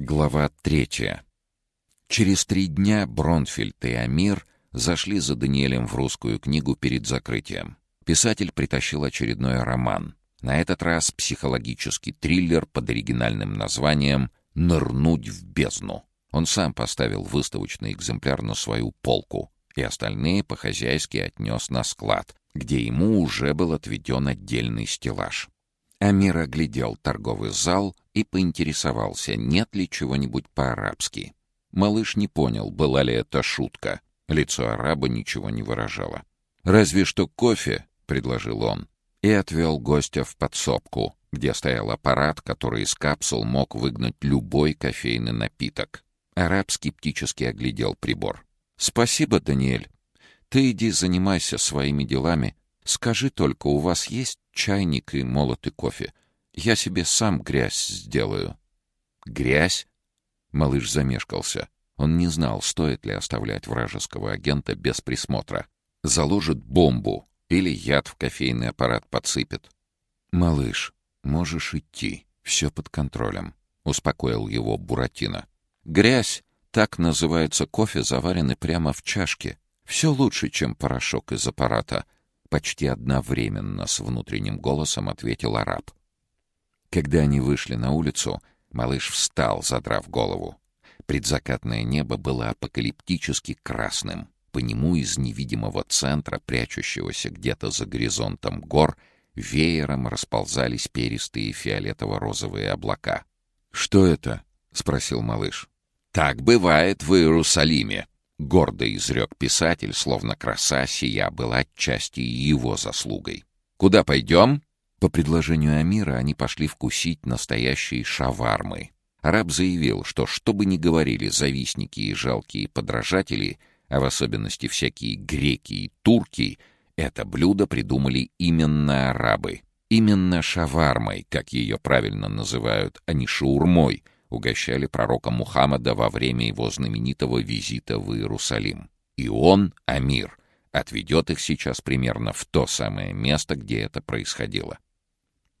Глава третья. Через три дня Бронфельд и Амир зашли за Даниэлем в русскую книгу перед закрытием. Писатель притащил очередной роман. На этот раз психологический триллер под оригинальным названием «Нырнуть в бездну». Он сам поставил выставочный экземпляр на свою полку, и остальные по-хозяйски отнес на склад, где ему уже был отведен отдельный стеллаж. Амир оглядел торговый зал и поинтересовался, нет ли чего-нибудь по-арабски. Малыш не понял, была ли это шутка. Лицо араба ничего не выражало. «Разве что кофе», — предложил он, и отвел гостя в подсобку, где стоял аппарат, который из капсул мог выгнать любой кофейный напиток. Араб скептически оглядел прибор. «Спасибо, Даниэль. Ты иди занимайся своими делами. Скажи только, у вас есть чайник и молотый кофе? Я себе сам грязь сделаю». «Грязь?» Малыш замешкался. Он не знал, стоит ли оставлять вражеского агента без присмотра. Заложит бомбу или яд в кофейный аппарат подсыпет. «Малыш, можешь идти. Все под контролем», — успокоил его Буратино. «Грязь, так называется кофе, заваренный прямо в чашке. Все лучше, чем порошок из аппарата», Почти одновременно с внутренним голосом ответил араб. Когда они вышли на улицу, малыш встал, задрав голову. Предзакатное небо было апокалиптически красным. По нему из невидимого центра, прячущегося где-то за горизонтом гор, веером расползались перистые фиолетово-розовые облака. «Что это?» — спросил малыш. «Так бывает в Иерусалиме», Гордо изрек писатель, словно краса сия была отчасти его заслугой. «Куда пойдем?» По предложению Амира они пошли вкусить настоящие шавармы. Араб заявил, что что бы ни говорили завистники и жалкие подражатели, а в особенности всякие греки и турки, это блюдо придумали именно арабы. Именно шавармой, как ее правильно называют, а не шаурмой — угощали пророка Мухаммада во время его знаменитого визита в Иерусалим. И он, Амир, отведет их сейчас примерно в то самое место, где это происходило.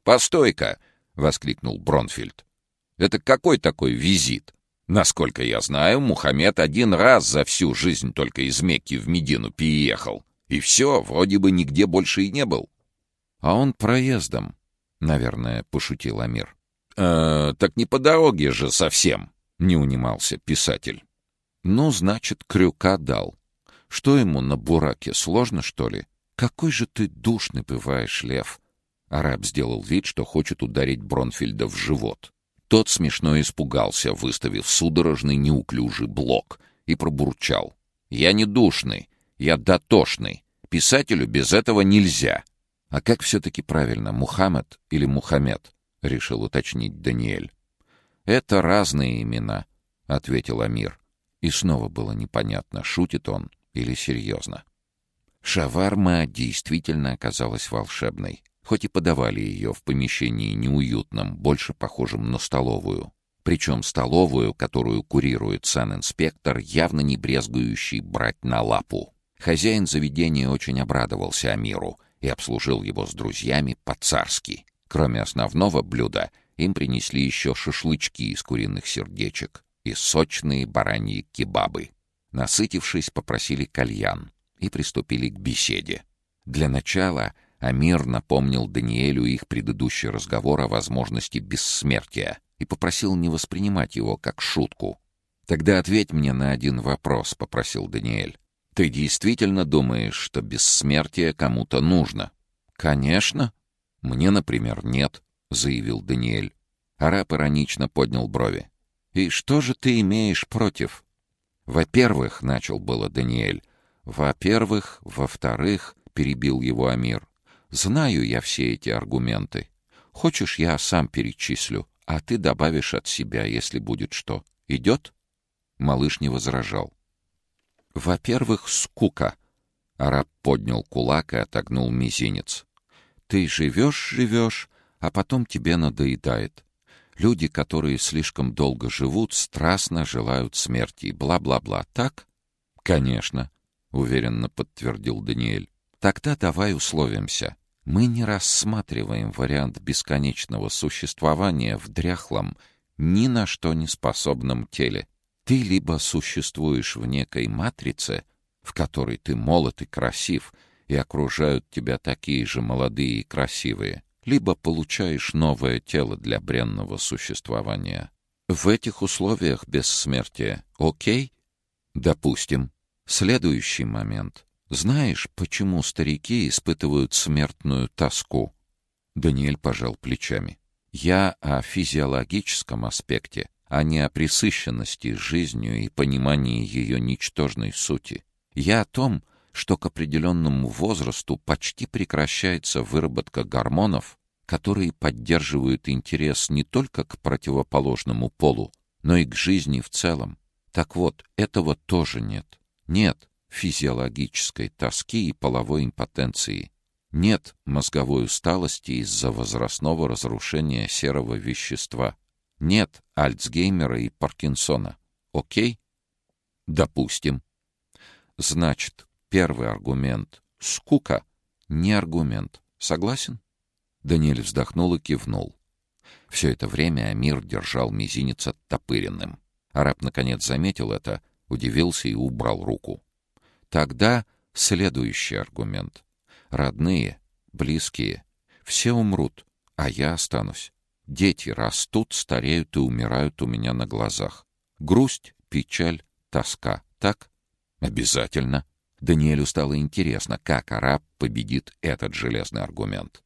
«Постой-ка!» — воскликнул Бронфильд. «Это какой такой визит? Насколько я знаю, Мухаммед один раз за всю жизнь только из Мекки в Медину переехал. И все, вроде бы нигде больше и не был». «А он проездом», — наверное, пошутил Амир. «Э, так не по дороге же совсем», — не унимался писатель. «Ну, значит, крюка дал. Что ему на бураке, сложно, что ли? Какой же ты душный бываешь, Лев!» Араб сделал вид, что хочет ударить Бронфельда в живот. Тот смешно испугался, выставив судорожный неуклюжий блок, и пробурчал. «Я не душный, я дотошный. Писателю без этого нельзя». «А как все-таки правильно, Мухаммед или Мухаммед?» — решил уточнить Даниэль. «Это разные имена», — ответил Амир. И снова было непонятно, шутит он или серьезно. Шаварма действительно оказалась волшебной, хоть и подавали ее в помещении неуютном, больше похожем на столовую. Причем столовую, которую курирует санинспектор, явно не брезгующий брать на лапу. Хозяин заведения очень обрадовался Амиру и обслужил его с друзьями по-царски. Кроме основного блюда, им принесли еще шашлычки из куриных сердечек и сочные бараньи кебабы. Насытившись, попросили кальян и приступили к беседе. Для начала Амир напомнил Даниэлю их предыдущий разговор о возможности бессмертия и попросил не воспринимать его как шутку. «Тогда ответь мне на один вопрос», — попросил Даниэль. «Ты действительно думаешь, что бессмертие кому-то нужно?» «Конечно», «Мне, например, нет», — заявил Даниэль. Араб иронично поднял брови. «И что же ты имеешь против?» «Во-первых», — начал было Даниэль. «Во-первых, во-вторых», — перебил его Амир. «Знаю я все эти аргументы. Хочешь, я сам перечислю, а ты добавишь от себя, если будет что. Идет?» Малыш не возражал. «Во-первых, скука». Араб поднял кулак и отогнул мизинец. Ты живешь-живешь, а потом тебе надоедает. Люди, которые слишком долго живут, страстно желают смерти, бла-бла-бла. Так? Конечно, уверенно подтвердил Даниэль. Тогда давай условимся. Мы не рассматриваем вариант бесконечного существования в дряхлом, ни на что не способном теле. Ты либо существуешь в некой матрице, в которой ты молод и красив, и окружают тебя такие же молодые и красивые, либо получаешь новое тело для бренного существования. В этих условиях бессмертия окей? Допустим. Следующий момент. Знаешь, почему старики испытывают смертную тоску? Даниэль пожал плечами. Я о физиологическом аспекте, а не о присыщенности жизнью и понимании ее ничтожной сути. Я о том, что к определенному возрасту почти прекращается выработка гормонов, которые поддерживают интерес не только к противоположному полу, но и к жизни в целом. Так вот, этого тоже нет. Нет физиологической тоски и половой импотенции. Нет мозговой усталости из-за возрастного разрушения серого вещества. Нет Альцгеймера и Паркинсона. Окей? Допустим. Значит, первый аргумент — скука — не аргумент. Согласен? Даниэль вздохнул и кивнул. Все это время Амир держал мизинец оттопыренным. Араб наконец заметил это, удивился и убрал руку. Тогда следующий аргумент. Родные, близкие, все умрут, а я останусь. Дети растут, стареют и умирают у меня на глазах. Грусть, печаль, тоска. Так? Обязательно. Даниэлю стало интересно, как араб победит этот железный аргумент.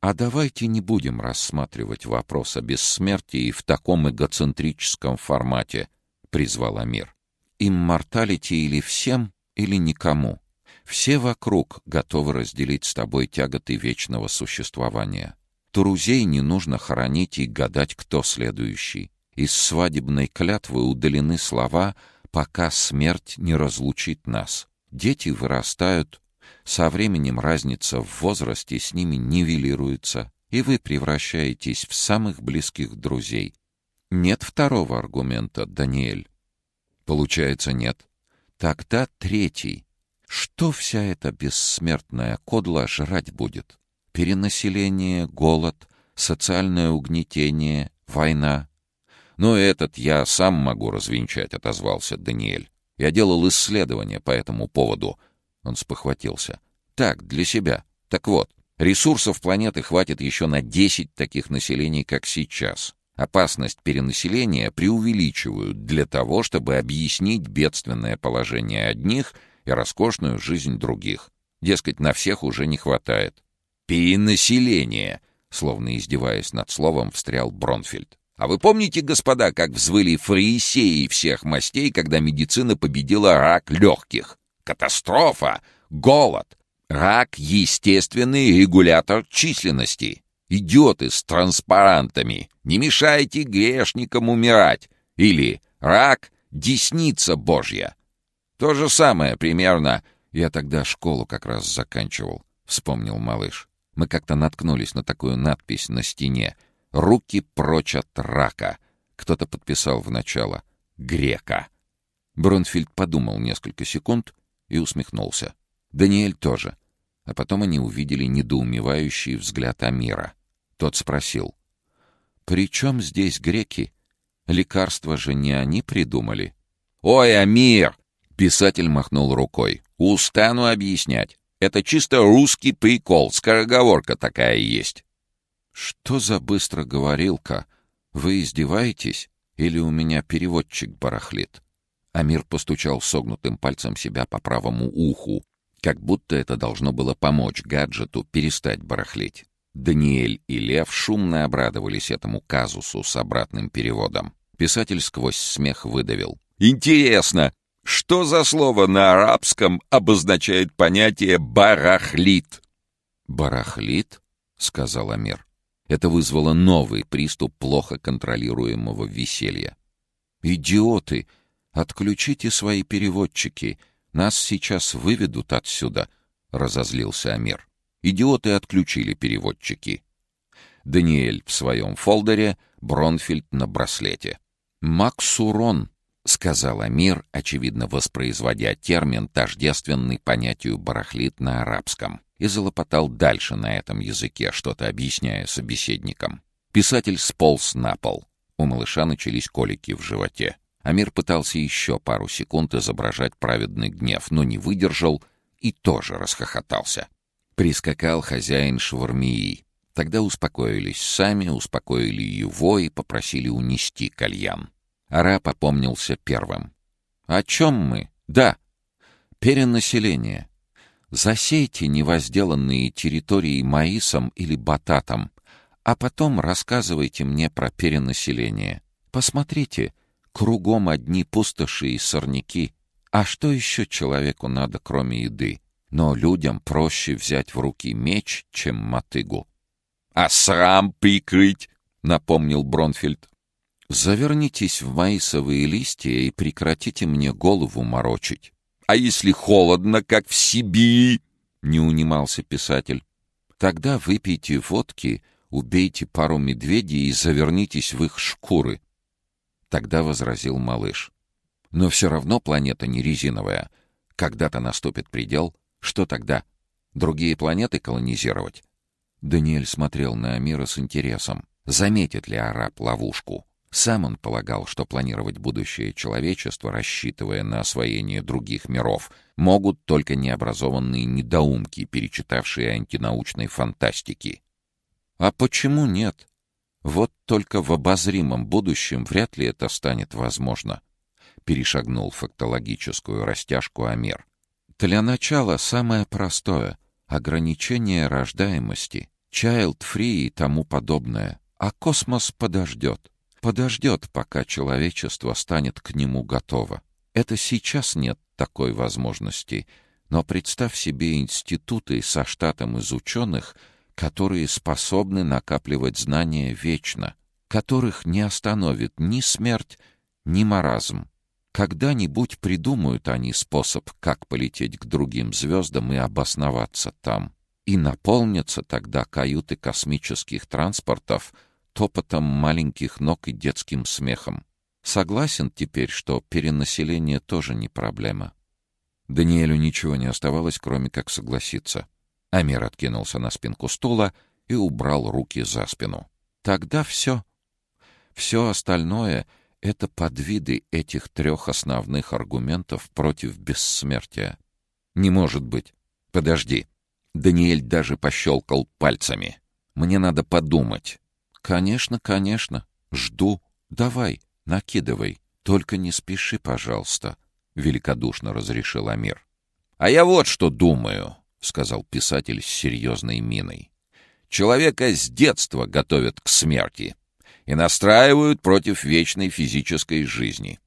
А давайте не будем рассматривать вопрос о бессмертии в таком эгоцентрическом формате, призвал Амир. Имморталити или всем, или никому. Все вокруг готовы разделить с тобой тяготы вечного существования. Турузей не нужно хоронить и гадать, кто следующий. Из свадебной клятвы удалены слова «пока смерть не разлучит нас». Дети вырастают, со временем разница в возрасте с ними нивелируется, и вы превращаетесь в самых близких друзей. Нет второго аргумента, Даниэль. Получается, нет. Тогда третий. Что вся эта бессмертная кодла жрать будет? Перенаселение, голод, социальное угнетение, война. Но этот я сам могу развенчать, отозвался Даниэль. Я делал исследования по этому поводу. Он спохватился. Так, для себя. Так вот, ресурсов планеты хватит еще на 10 таких населений, как сейчас. Опасность перенаселения преувеличивают для того, чтобы объяснить бедственное положение одних и роскошную жизнь других. Дескать, на всех уже не хватает. «Перенаселение!» — словно издеваясь над словом, встрял Бронфельд. «А вы помните, господа, как взвыли фарисеи всех мастей, когда медицина победила рак легких? Катастрофа! Голод! Рак — естественный регулятор численности!» Идиоты с транспарантами. Не мешайте грешникам умирать. Или рак — десница Божья. То же самое примерно. Я тогда школу как раз заканчивал, — вспомнил малыш. Мы как-то наткнулись на такую надпись на стене. «Руки прочь от рака». Кто-то подписал в начало «Грека». Бронфильд подумал несколько секунд и усмехнулся. Даниэль тоже. А потом они увидели недоумевающий взгляд Амира. Тот спросил. «При чем здесь греки? Лекарства же не они придумали». «Ой, Амир!» — писатель махнул рукой. «Устану объяснять. Это чисто русский прикол, скороговорка такая есть». «Что за быстроговорилка? Вы издеваетесь? Или у меня переводчик барахлит?» Амир постучал согнутым пальцем себя по правому уху, как будто это должно было помочь гаджету перестать барахлить. Даниэль и Лев шумно обрадовались этому казусу с обратным переводом. Писатель сквозь смех выдавил. «Интересно, что за слово на арабском обозначает понятие «барахлит»?» «Барахлит?» — сказал Амир. Это вызвало новый приступ плохо контролируемого веселья. «Идиоты! Отключите свои переводчики! Нас сейчас выведут отсюда!» — разозлился Амир. Идиоты отключили переводчики. Даниэль в своем фолдере, Бронфильд на браслете. «Максурон», — сказал Амир, очевидно воспроизводя термин, тождественный понятию «барахлит» на арабском, и залопотал дальше на этом языке, что-то объясняя собеседникам. Писатель сполз на пол. У малыша начались колики в животе. Амир пытался еще пару секунд изображать праведный гнев, но не выдержал и тоже расхохотался. Прискакал хозяин швармии. Тогда успокоились сами, успокоили его и попросили унести кальян. Араб опомнился первым. «О чем мы? Да, перенаселение. Засейте невозделанные территории маисом или бататом, а потом рассказывайте мне про перенаселение. Посмотрите, кругом одни пустоши и сорняки. А что еще человеку надо, кроме еды? Но людям проще взять в руки меч, чем мотыгу. — А срам прикрыть, — напомнил Бронфельд. — Завернитесь в маисовые листья и прекратите мне голову морочить. А если холодно, как в Сибири? Не унимался писатель. Тогда выпейте водки, убейте пару медведей и завернитесь в их шкуры. Тогда возразил малыш. Но все равно планета не резиновая. Когда-то наступит предел. Что тогда? Другие планеты колонизировать? Даниэль смотрел на Амира с интересом. Заметит ли араб ловушку? Сам он полагал, что планировать будущее человечества, рассчитывая на освоение других миров, могут только необразованные недоумки, перечитавшие антинаучной фантастики. А почему нет? Вот только в обозримом будущем вряд ли это станет возможно. Перешагнул фактологическую растяжку Амир. Для начала самое простое — ограничение рождаемости, child-free и тому подобное. А космос подождет. Подождет, пока человечество станет к нему готово. Это сейчас нет такой возможности, но представь себе институты со штатом из ученых, которые способны накапливать знания вечно, которых не остановит ни смерть, ни маразм. Когда-нибудь придумают они способ, как полететь к другим звездам и обосноваться там. И наполнятся тогда каюты космических транспортов — топотом маленьких ног и детским смехом. Согласен теперь, что перенаселение тоже не проблема. Даниэлю ничего не оставалось, кроме как согласиться. Амир откинулся на спинку стула и убрал руки за спину. Тогда все. Все остальное — это подвиды этих трех основных аргументов против бессмертия. Не может быть. Подожди. Даниэль даже пощелкал пальцами. Мне надо подумать. «Конечно, конечно. Жду. Давай, накидывай. Только не спеши, пожалуйста», — великодушно разрешил Амир. «А я вот что думаю», — сказал писатель с серьезной миной. «Человека с детства готовят к смерти и настраивают против вечной физической жизни.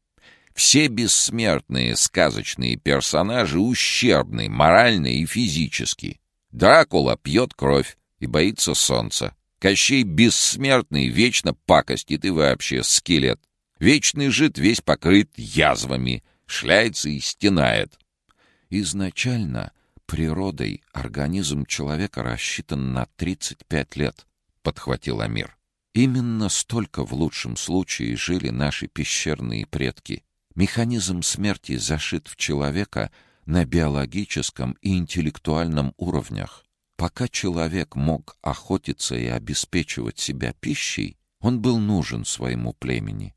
Все бессмертные сказочные персонажи ущербны морально и физически. Дракула пьет кровь и боится солнца. Кощей бессмертный, вечно пакостит и вообще скелет. Вечный жид весь покрыт язвами, шляется и стенает. Изначально природой организм человека рассчитан на 35 лет, подхватил Амир. Именно столько в лучшем случае жили наши пещерные предки. Механизм смерти зашит в человека на биологическом и интеллектуальном уровнях. Пока человек мог охотиться и обеспечивать себя пищей, он был нужен своему племени.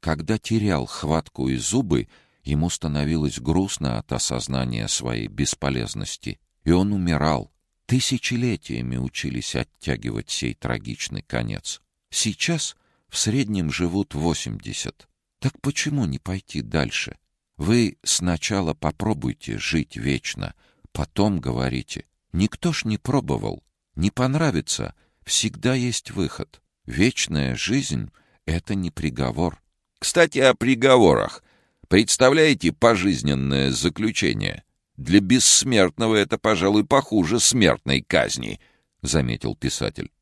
Когда терял хватку и зубы, ему становилось грустно от осознания своей бесполезности, и он умирал. Тысячелетиями учились оттягивать сей трагичный конец. Сейчас в среднем живут 80. Так почему не пойти дальше? Вы сначала попробуйте жить вечно, потом говорите Никто ж не пробовал. Не понравится. Всегда есть выход. Вечная жизнь — это не приговор. Кстати, о приговорах. Представляете пожизненное заключение? Для бессмертного это, пожалуй, похуже смертной казни, — заметил писатель.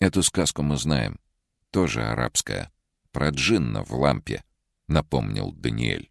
Эту сказку мы знаем. Тоже арабская. Про джинна в лампе, — напомнил Даниэль.